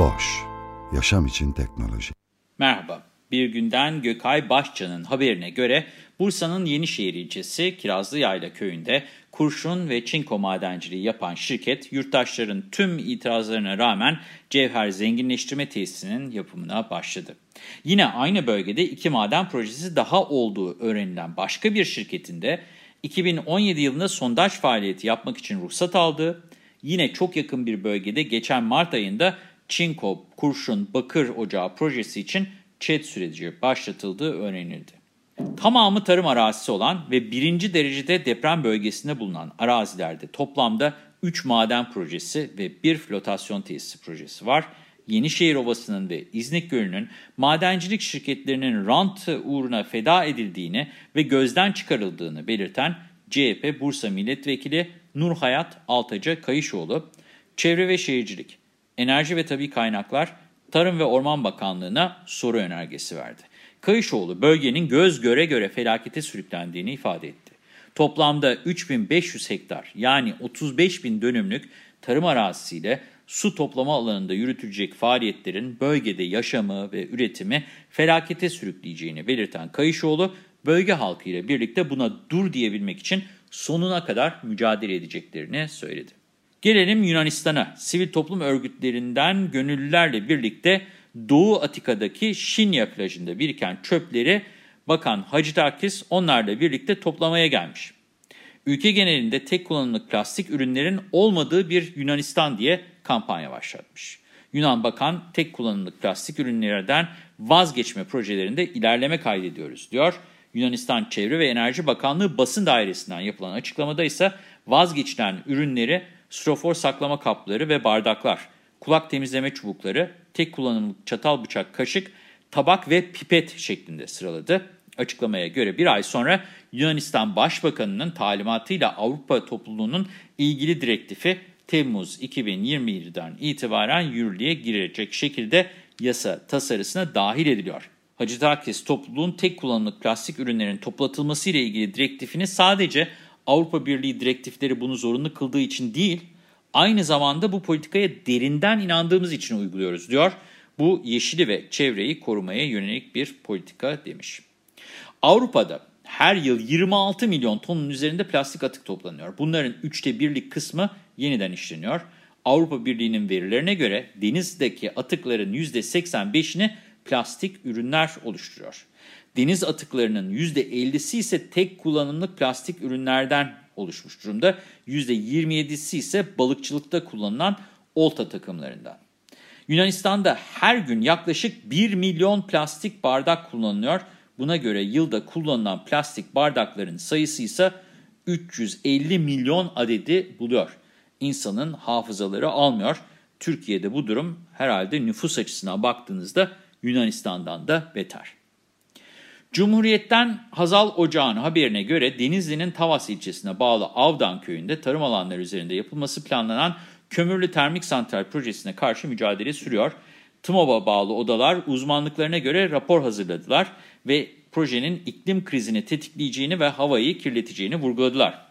Boş, yaşam için teknoloji. Merhaba, bir günden Gökay Başcan'ın haberine göre Bursa'nın Yenişehir ilçesi Kirazlıyayla köyünde kurşun ve çinko madenciliği yapan şirket, yurttaşların tüm itirazlarına rağmen cevher zenginleştirme tesisinin yapımına başladı. Yine aynı bölgede iki maden projesi daha olduğu öğrenilen başka bir şirketinde 2017 yılında sondaj faaliyeti yapmak için ruhsat aldığı, yine çok yakın bir bölgede geçen Mart ayında çinko, kurşun, bakır ocağı projesi için ÇED süreci başlatıldığı öğrenildi. Tamamı tarım arazisi olan ve birinci derecede deprem bölgesinde bulunan arazilerde toplamda 3 maden projesi ve 1 flotasyon tesisi projesi var. Yenişehir Ovası'nın ve İznik Gölü'nün madencilik şirketlerinin rant uğruna feda edildiğini ve gözden çıkarıldığını belirten CHP Bursa Milletvekili Nurhayat Altaca Kayışoğlu, Çevre ve Şehircilik, Enerji ve Tabi Kaynaklar, Tarım ve Orman Bakanlığı'na soru önergesi verdi. Kayışoğlu bölgenin göz göre göre felakete sürüklendiğini ifade etti. Toplamda 3500 hektar yani 35 bin dönümlük tarım arazisiyle su toplama alanında yürütülecek faaliyetlerin bölgede yaşamı ve üretimi felakete sürükleyeceğini belirten Kayışoğlu, bölge halkıyla birlikte buna dur diyebilmek için sonuna kadar mücadele edeceklerini söyledi. Gelelim Yunanistan'a. Sivil toplum örgütlerinden gönüllülerle birlikte Doğu Atika'daki Şinya plajında biriken çöpleri Bakan Hacıtakis onlarla birlikte toplamaya gelmiş. Ülke genelinde tek kullanımlık plastik ürünlerin olmadığı bir Yunanistan diye kampanya başlatmış. Yunan Bakan tek kullanımlık plastik ürünlerden vazgeçme projelerinde ilerleme kaydediyoruz diyor. Yunanistan Çevre ve Enerji Bakanlığı basın dairesinden yapılan açıklamada ise vazgeçilen ürünleri strofor saklama kapları ve bardaklar, kulak temizleme çubukları, tek kullanımlık çatal, bıçak, kaşık, tabak ve pipet şeklinde sıraladı. Açıklamaya göre bir ay sonra Yunanistan Başbakanı'nın talimatıyla Avrupa topluluğunun ilgili direktifi Temmuz 2021'den itibaren yürürlüğe girecek şekilde yasa tasarısına dahil ediliyor. Hacıtakis topluluğun tek kullanımlık plastik ürünlerin toplatılması ile ilgili direktifini sadece Avrupa Birliği direktifleri bunu zorunlu kıldığı için değil, aynı zamanda bu politikaya derinden inandığımız için uyguluyoruz diyor. Bu yeşili ve çevreyi korumaya yönelik bir politika demiş. Avrupa'da her yıl 26 milyon tonun üzerinde plastik atık toplanıyor. Bunların üçte birlik kısmı yeniden işleniyor. Avrupa Birliği'nin verilerine göre denizdeki atıkların %85'ini plastik ürünler oluşturuyor. Deniz atıklarının %50'si ise tek kullanımlık plastik ürünlerden oluşmuş durumda. %27'si ise balıkçılıkta kullanılan olta takımlarından. Yunanistan'da her gün yaklaşık 1 milyon plastik bardak kullanılıyor. Buna göre yılda kullanılan plastik bardakların sayısı ise 350 milyon adedi buluyor. İnsanın hafızaları almıyor. Türkiye'de bu durum herhalde nüfus açısından baktığınızda Yunanistan'dan da beter. Cumhuriyet'ten Hazal Ocağı'nın haberine göre Denizli'nin Tavas ilçesine bağlı Avdan köyünde tarım alanları üzerinde yapılması planlanan kömürlü termik santral projesine karşı mücadele sürüyor. TMOB'a bağlı odalar uzmanlıklarına göre rapor hazırladılar ve projenin iklim krizini tetikleyeceğini ve havayı kirleteceğini vurguladılar.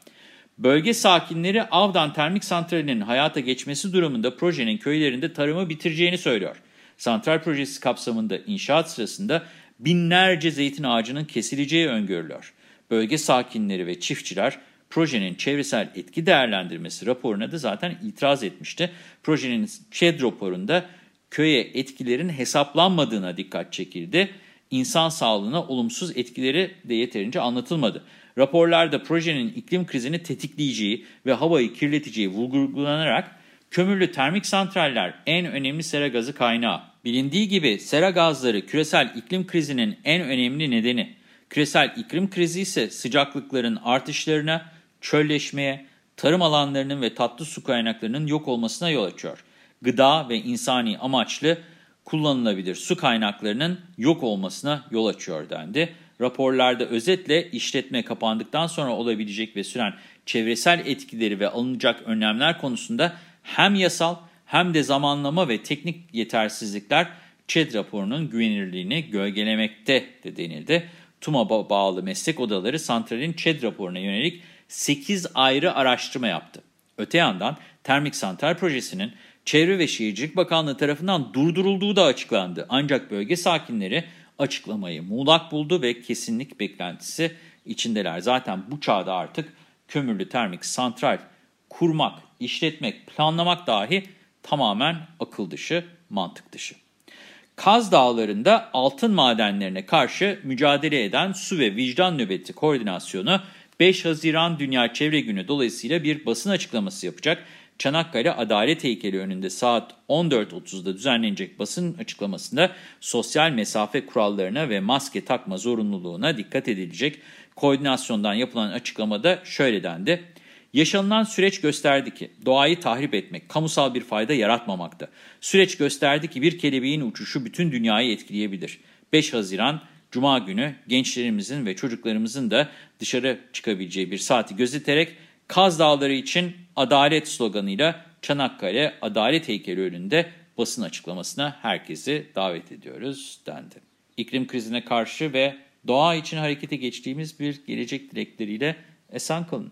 Bölge sakinleri Avdan Termik Santrali'nin hayata geçmesi durumunda projenin köylerinde tarımı bitireceğini söylüyor. Santral projesi kapsamında inşaat sırasında binlerce zeytin ağacının kesileceği öngörülüyor. Bölge sakinleri ve çiftçiler projenin çevresel etki değerlendirmesi raporuna da zaten itiraz etmişti. Projenin ÇED raporunda köye etkilerin hesaplanmadığına dikkat çekildi. İnsan sağlığına olumsuz etkileri de yeterince anlatılmadı. Raporlarda projenin iklim krizini tetikleyeceği ve havayı kirleteceği vurgulanarak kömürlü termik santraller en önemli sera gazı kaynağı. Bilindiği gibi sera gazları küresel iklim krizinin en önemli nedeni. Küresel iklim krizi ise sıcaklıkların artışlarına, çölleşmeye, tarım alanlarının ve tatlı su kaynaklarının yok olmasına yol açıyor. Gıda ve insani amaçlı kullanılabilir su kaynaklarının yok olmasına yol açıyor dendi. Raporlarda özetle işletme kapandıktan sonra olabilecek ve süren çevresel etkileri ve alınacak önlemler konusunda hem yasal hem de zamanlama ve teknik yetersizlikler ÇED raporunun güvenilirliğini gölgelemekte de denildi. TUM'a bağlı meslek odaları santralin ÇED raporuna yönelik 8 ayrı araştırma yaptı. Öte yandan termik santral projesinin Çevre ve Şehircilik Bakanlığı tarafından durdurulduğu da açıklandı. Ancak bölge sakinleri açıklamayı muğlak buldu ve kesinlik beklentisi içindeler. Zaten bu çağda artık kömürlü termik santral kurmak, işletmek, planlamak dahi tamamen akıl dışı, mantık dışı. Kaz Dağları'nda altın madenlerine karşı mücadele eden Su ve Vicdan Nöbeti Koordinasyonu 5 Haziran Dünya Çevre Günü dolayısıyla bir basın açıklaması yapacak. Çanakkale Adalet Heykeli önünde saat 14.30'da düzenlenecek basın açıklamasında sosyal mesafe kurallarına ve maske takma zorunluluğuna dikkat edilecek. Koordinasyondan yapılan açıklamada şöyle dendi. Yaşanılan süreç gösterdi ki doğayı tahrip etmek kamusal bir fayda yaratmamakta. Süreç gösterdi ki bir kelebeğin uçuşu bütün dünyayı etkileyebilir. 5 Haziran Cuma günü gençlerimizin ve çocuklarımızın da dışarı çıkabileceği bir saati gözeterek Kaz Dağları için adalet sloganıyla Çanakkale Adalet Heykeli önünde basın açıklamasına herkesi davet ediyoruz dendi. İklim krizine karşı ve doğa için harekete geçtiğimiz bir gelecek dilekleriyle esen kalın.